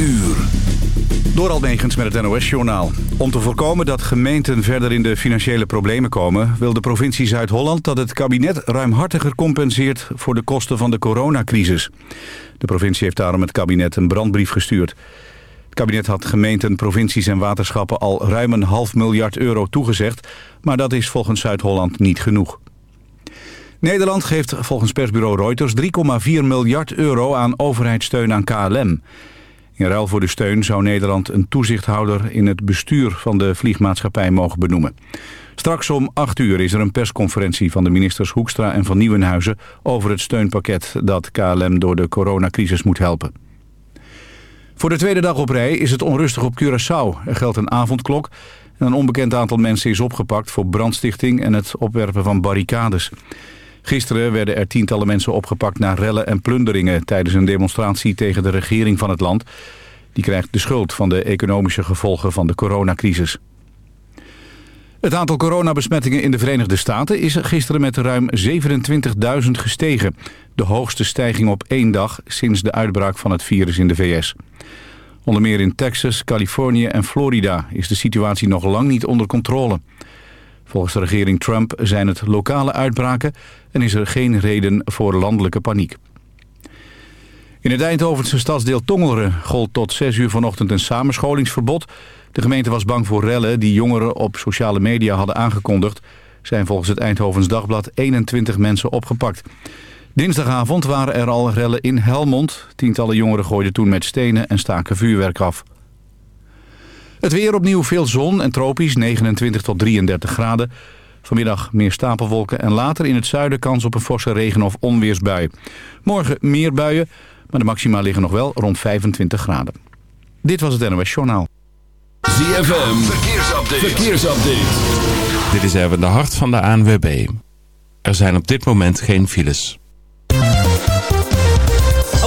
uur. Door Almegens met het NOS-journaal. Om te voorkomen dat gemeenten verder in de financiële problemen komen... wil de provincie Zuid-Holland dat het kabinet ruimhartiger compenseert... voor de kosten van de coronacrisis. De provincie heeft daarom het kabinet een brandbrief gestuurd. Het kabinet had gemeenten, provincies en waterschappen... al ruim een half miljard euro toegezegd... maar dat is volgens Zuid-Holland niet genoeg. Nederland geeft volgens persbureau Reuters 3,4 miljard euro aan overheidssteun aan KLM. In ruil voor de steun zou Nederland een toezichthouder in het bestuur van de vliegmaatschappij mogen benoemen. Straks om 8 uur is er een persconferentie van de ministers Hoekstra en Van Nieuwenhuizen over het steunpakket dat KLM door de coronacrisis moet helpen. Voor de tweede dag op rij is het onrustig op Curaçao. Er geldt een avondklok en een onbekend aantal mensen is opgepakt voor brandstichting en het opwerpen van barricades. Gisteren werden er tientallen mensen opgepakt na rellen en plunderingen... tijdens een demonstratie tegen de regering van het land. Die krijgt de schuld van de economische gevolgen van de coronacrisis. Het aantal coronabesmettingen in de Verenigde Staten is gisteren met ruim 27.000 gestegen. De hoogste stijging op één dag sinds de uitbraak van het virus in de VS. Onder meer in Texas, Californië en Florida is de situatie nog lang niet onder controle. Volgens de regering Trump zijn het lokale uitbraken en is er geen reden voor landelijke paniek. In het Eindhovense stadsdeel Tongeren gold tot 6 uur vanochtend een samenscholingsverbod. De gemeente was bang voor rellen die jongeren op sociale media hadden aangekondigd. Zijn volgens het Eindhovens Dagblad 21 mensen opgepakt. Dinsdagavond waren er al rellen in Helmond. Tientallen jongeren gooiden toen met stenen en staken vuurwerk af. Het weer opnieuw veel zon en tropisch, 29 tot 33 graden. Vanmiddag meer stapelwolken en later in het zuiden kans op een forse regen- of onweersbui. Morgen meer buien, maar de maxima liggen nog wel rond 25 graden. Dit was het NOS Journaal. ZFM, verkeersupdate. verkeersupdate. Dit is even de hart van de ANWB. Er zijn op dit moment geen files.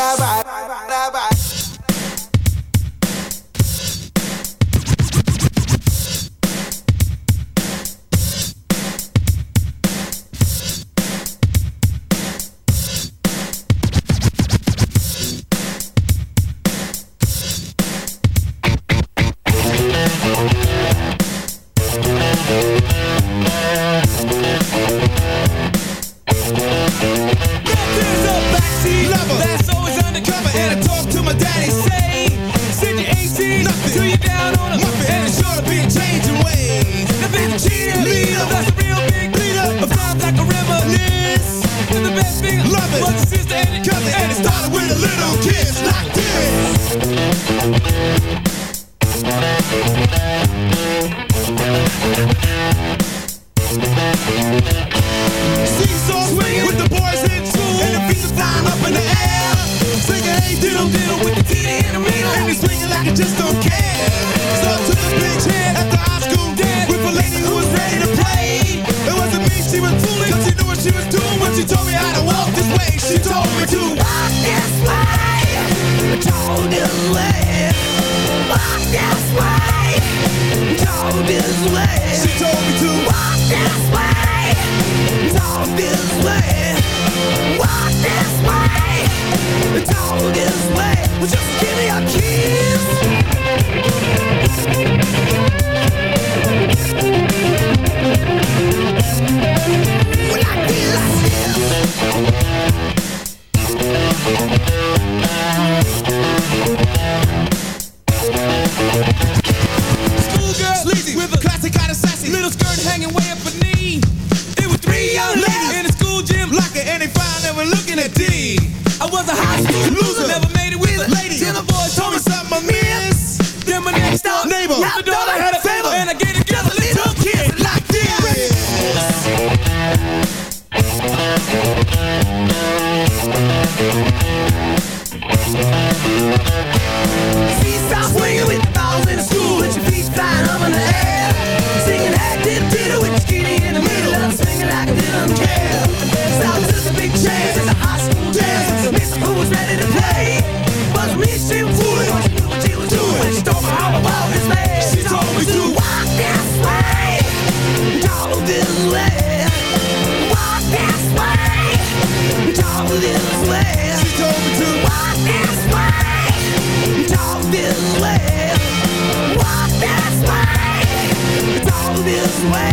bye bye bye bye. closed not door. I had way.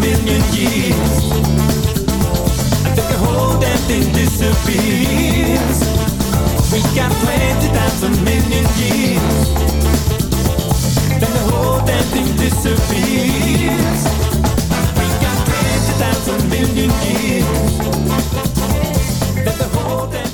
Million years. I think the whole damn thing disappears. We got twenty thousand million years. Then the whole damn thing disappears. We got twenty thousand million years. Then the whole damn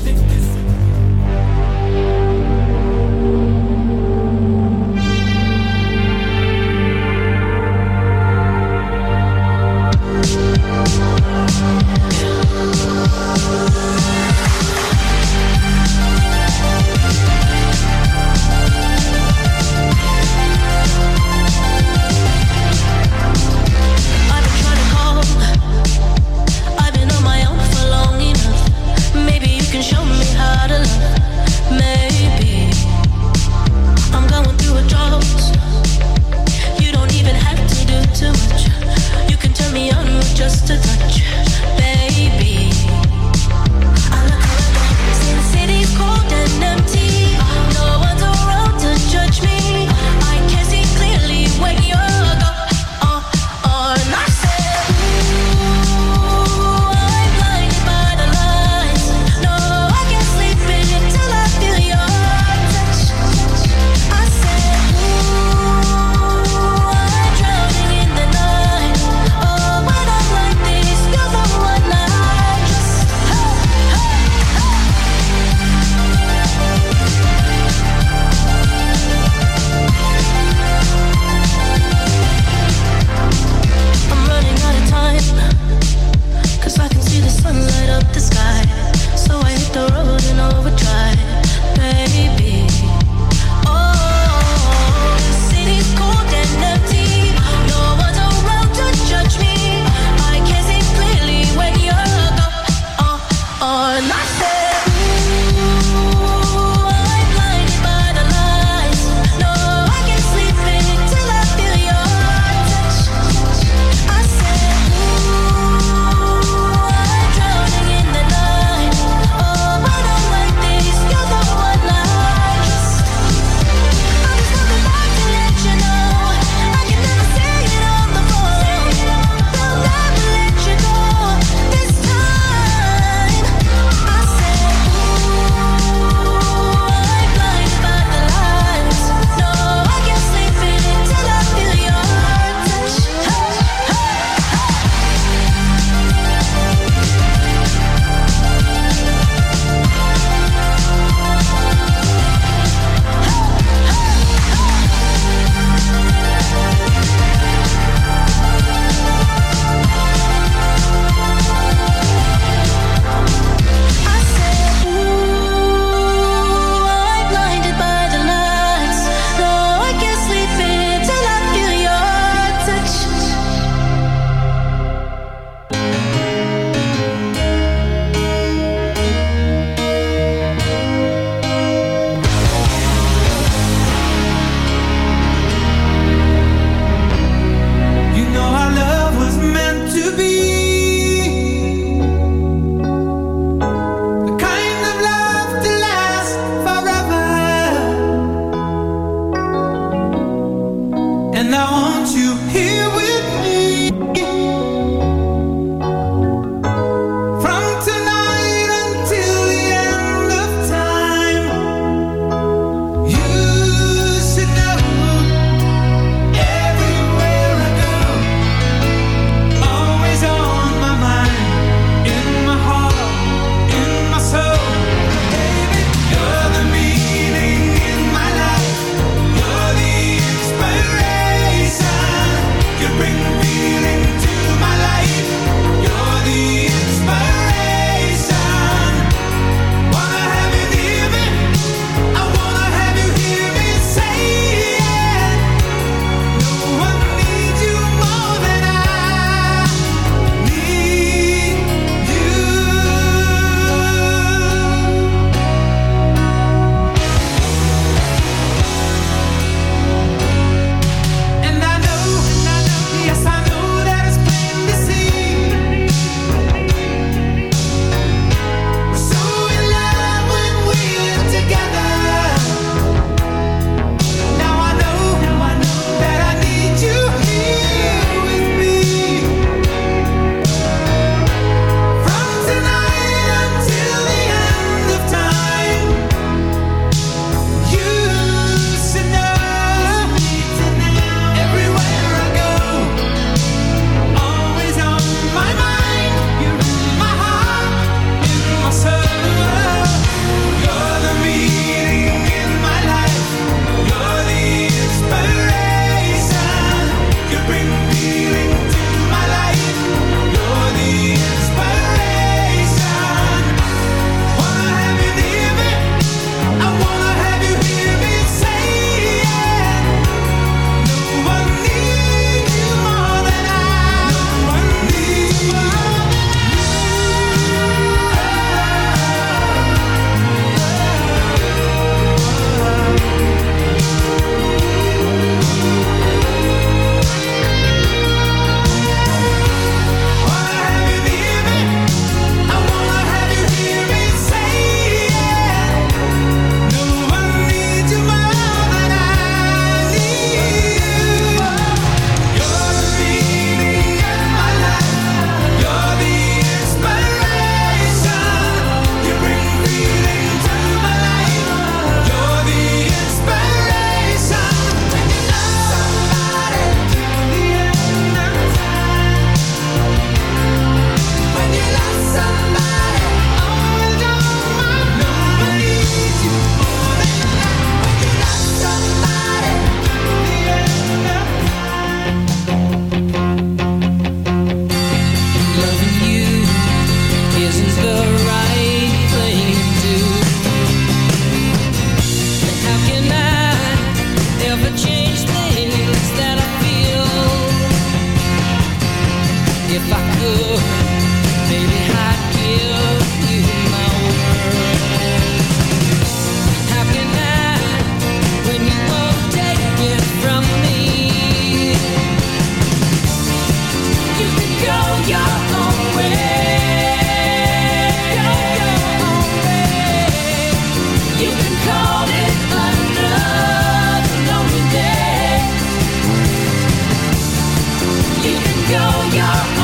go your